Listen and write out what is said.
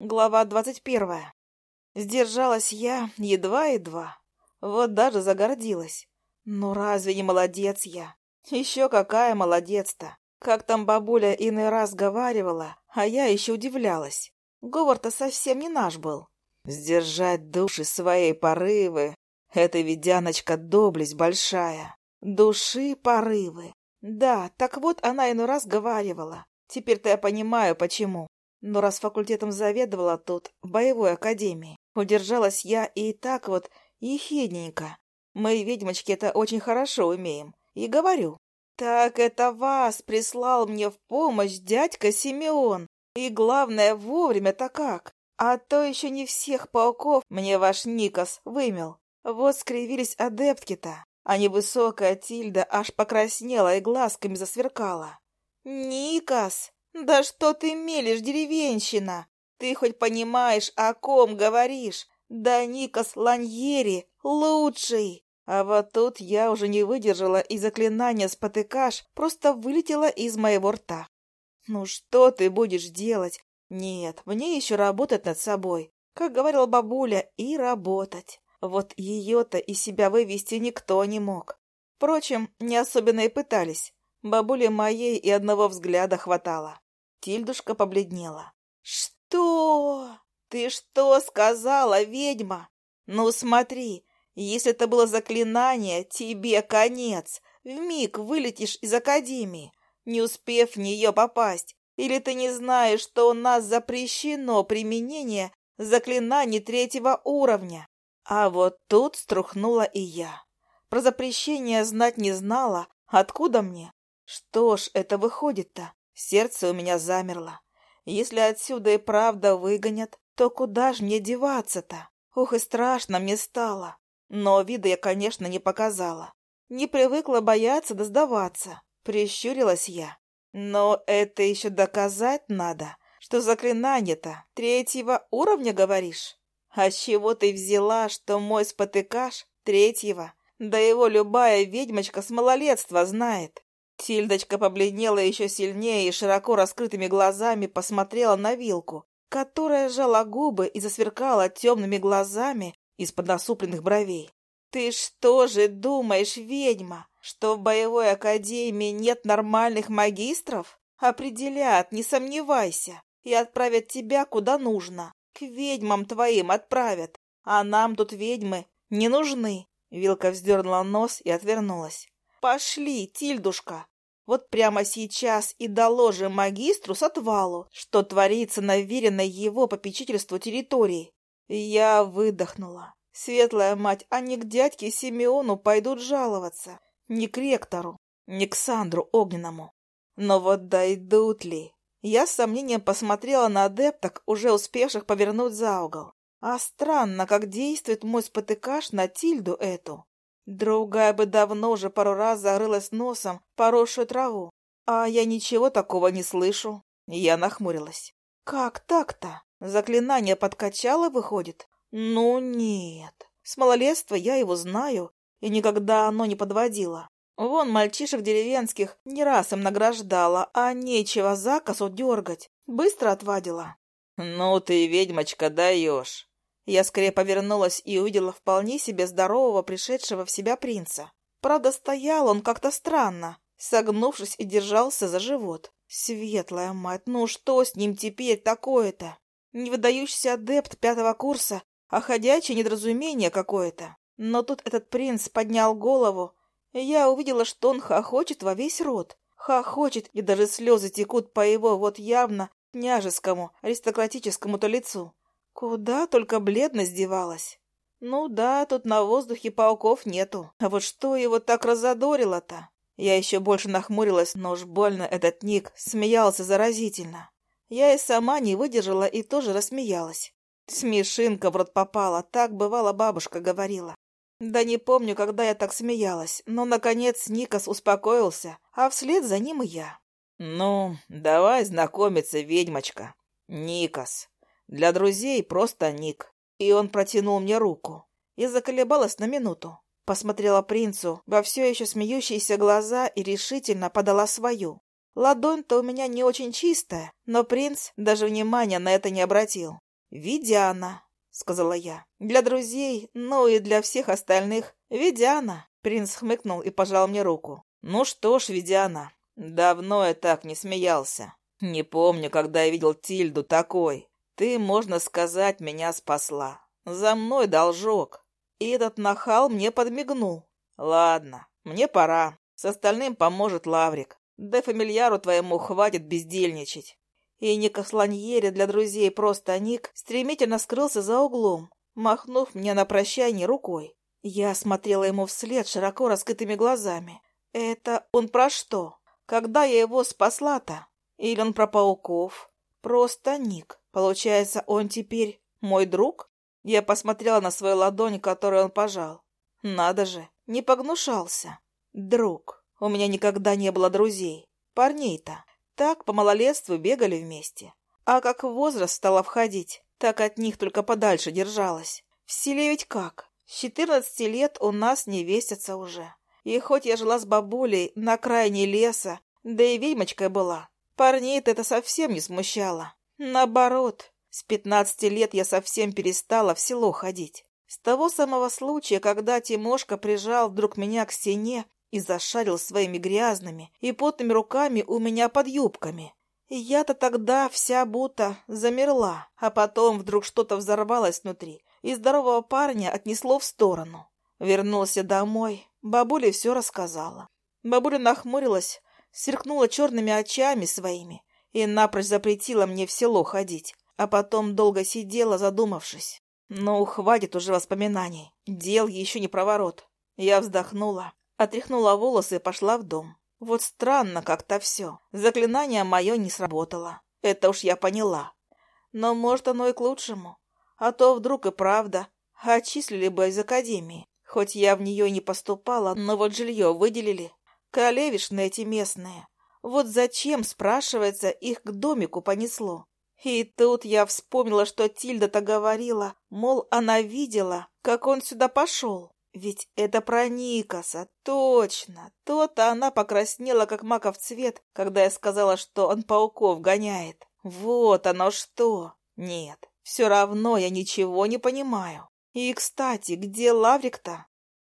Глава двадцать первая. Сдержалась я едва-едва. Вот даже загордилась. Ну разве не молодец я? Еще какая молодец-то! Как там бабуля иной раз говаривала, а я еще удивлялась. Говор-то совсем не наш был. Сдержать души своей порывы — это, ведь ведяночка, доблесть большая. Души порывы. Да, так вот она иной раз говаривала. Теперь-то я понимаю, почему. Но раз факультетом заведовала тут, в боевой академии, удержалась я и так вот ехидненько. Мы, ведьмочки, это очень хорошо умеем. И говорю, так это вас прислал мне в помощь дядька Симеон. И главное, вовремя-то как. А то еще не всех пауков мне ваш Никос вымел. Вот скривились адептки-то. А невысокая Тильда аж покраснела и глазками засверкала. «Никас!» «Да что ты мелешь, деревенщина? Ты хоть понимаешь, о ком говоришь? Да Никос Ланьери лучший!» А вот тут я уже не выдержала, и заклинание «Спотыкаш» просто вылетело из моего рта. «Ну что ты будешь делать? Нет, мне еще работать над собой, как говорила бабуля, и работать. Вот ее-то и себя вывести никто не мог. Впрочем, не особенно и пытались. Бабуле моей и одного взгляда хватало. Тильдушка побледнела. «Что? Ты что сказала, ведьма? Ну смотри, если это было заклинание, тебе конец. Вмиг вылетишь из академии, не успев в нее попасть. Или ты не знаешь, что у нас запрещено применение заклинаний третьего уровня?» А вот тут струхнула и я. Про запрещение знать не знала, откуда мне. Что ж это выходит-то? Сердце у меня замерло. Если отсюда и правда выгонят, то куда ж мне деваться-то? Ух, и страшно мне стало. Но вида я, конечно, не показала. Не привыкла бояться да сдаваться. Прищурилась я. Но это еще доказать надо, что заклинание-то третьего уровня, говоришь? А с чего ты взяла, что мой спотыкаш третьего? Да его любая ведьмочка с малолетства знает. Тильдочка побледнела еще сильнее и широко раскрытыми глазами посмотрела на вилку, которая сжала губы и засверкала темными глазами из-под насупленных бровей. «Ты что же думаешь, ведьма, что в боевой академии нет нормальных магистров? Определят, не сомневайся, и отправят тебя куда нужно. К ведьмам твоим отправят, а нам тут ведьмы не нужны». Вилка вздернула нос и отвернулась. «Пошли, Тильдушка, вот прямо сейчас и доложим магистру с отвалу, что творится на веренной его попечительству территории. Я выдохнула. Светлая мать, а они к дядьке Симеону пойдут жаловаться. Не к ректору, не к Сандру Огненному. Но вот дойдут ли? Я с сомнением посмотрела на адепток, уже успевших повернуть за угол. А странно, как действует мой спотыкаш на Тильду эту. Другая бы давно уже пару раз зарылась носом поросшую траву. А я ничего такого не слышу. Я нахмурилась. Как так-то? Заклинание подкачало, выходит? Ну нет. С малолетства я его знаю, и никогда оно не подводило. Вон мальчишек деревенских не раз им награждала, а нечего за дергать. Быстро отвадила. «Ну ты, ведьмочка, даешь!» Я скорее повернулась и увидела вполне себе здорового, пришедшего в себя принца. Правда, стоял он как-то странно, согнувшись и держался за живот. Светлая мать, ну что с ним теперь такое-то? Не выдающийся адепт пятого курса, а ходячее недоразумение какое-то. Но тут этот принц поднял голову, и я увидела, что он хохочет во весь рот. Хохочет, и даже слезы текут по его вот явно княжескому, аристократическому-то лицу. Куда только бледность девалась. Ну да, тут на воздухе пауков нету. А вот что его так разодорило-то? Я еще больше нахмурилась, но уж больно этот Ник смеялся заразительно. Я и сама не выдержала и тоже рассмеялась. Смешинка в рот попала, так бывало бабушка говорила. Да не помню, когда я так смеялась, но, наконец, Никас успокоился, а вслед за ним и я. «Ну, давай знакомиться, ведьмочка. Никас, для друзей просто Ник. И он протянул мне руку. Я заколебалась на минуту. Посмотрела принцу во все еще смеющиеся глаза и решительно подала свою. Ладонь-то у меня не очень чистая, но принц даже внимания на это не обратил. «Видяна», — сказала я. «Для друзей, ну и для всех остальных. Видяна», — принц хмыкнул и пожал мне руку. «Ну что ж, Видяна, давно я так не смеялся. Не помню, когда я видел Тильду такой». Ты, можно сказать, меня спасла. За мной должок. И этот нахал мне подмигнул. Ладно, мне пора. С остальным поможет Лаврик. Да фамильяру твоему хватит бездельничать. И Ника Сланьере для друзей просто а Ник стремительно скрылся за углом, махнув мне на прощание рукой. Я смотрела ему вслед широко раскрытыми глазами. Это он про что? Когда я его спасла-то? Или он про пауков? Просто Ник. Получается, он теперь мой друг? Я посмотрела на свою ладонь, которую он пожал. Надо же, не погнушался. Друг. У меня никогда не было друзей. Парней-то. Так по малолетству бегали вместе. А как возраст стала входить, так от них только подальше держалась. В селе ведь как? С 14 лет у нас не вестятся уже. И хоть я жила с бабулей на крайне леса, да и ведьмочкой была, Парней это совсем не смущало. Наоборот, с пятнадцати лет я совсем перестала в село ходить. С того самого случая, когда Тимошка прижал вдруг меня к стене и зашарил своими грязными и потными руками у меня под юбками. Я-то тогда вся будто замерла, а потом вдруг что-то взорвалось внутри, и здорового парня отнесло в сторону. Вернулся домой, бабуле все рассказала. Бабуля нахмурилась, сверкнула черными очами своими и напрочь запретила мне в село ходить, а потом долго сидела, задумавшись. Ну, хватит уже воспоминаний, дел еще не проворот. Я вздохнула, отряхнула волосы и пошла в дом. Вот странно как-то все. Заклинание мое не сработало. Это уж я поняла. Но, может, оно и к лучшему. А то вдруг и правда отчислили бы из академии. Хоть я в нее и не поступала, но вот жилье выделили, Колевишные эти местные. Вот зачем, спрашивается, их к домику понесло? И тут я вспомнила, что Тильда-то говорила, мол, она видела, как он сюда пошел. Ведь это про Никаса, точно. То-то она покраснела, как маков цвет, когда я сказала, что он пауков гоняет. Вот оно что. Нет, все равно я ничего не понимаю. И, кстати, где Лаврик-то?